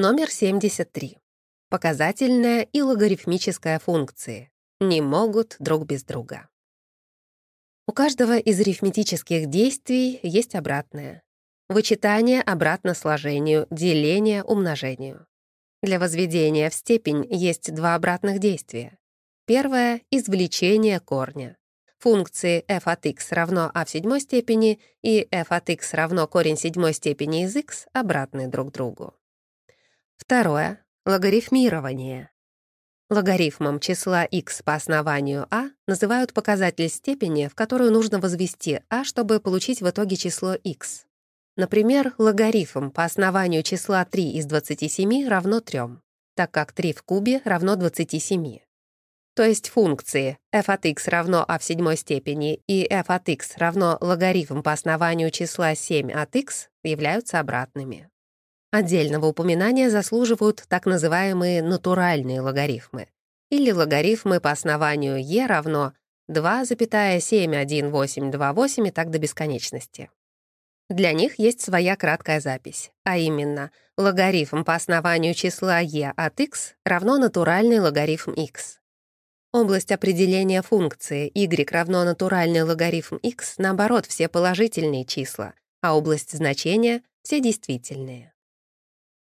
Номер 73. Показательная и логарифмическая функции. Не могут друг без друга. У каждого из арифметических действий есть обратное. Вычитание обратно сложению, деление умножению. Для возведения в степень есть два обратных действия. Первое — извлечение корня. Функции f от x равно a в седьмой степени и f от x равно корень седьмой степени из x обратны друг другу. Второе — логарифмирование. Логарифмом числа x по основанию a называют показатель степени, в которую нужно возвести a, чтобы получить в итоге число x. Например, логарифм по основанию числа 3 из 27 равно 3, так как 3 в кубе равно 27. То есть функции f от x равно a в седьмой степени и f от x равно логарифм по основанию числа 7 от x являются обратными. Отдельного упоминания заслуживают так называемые натуральные логарифмы или логарифмы по основанию e равно 2,71828 и так до бесконечности. Для них есть своя краткая запись, а именно логарифм по основанию числа e от x равно натуральный логарифм x. Область определения функции y равно натуральный логарифм x, наоборот, все положительные числа, а область значения — все действительные.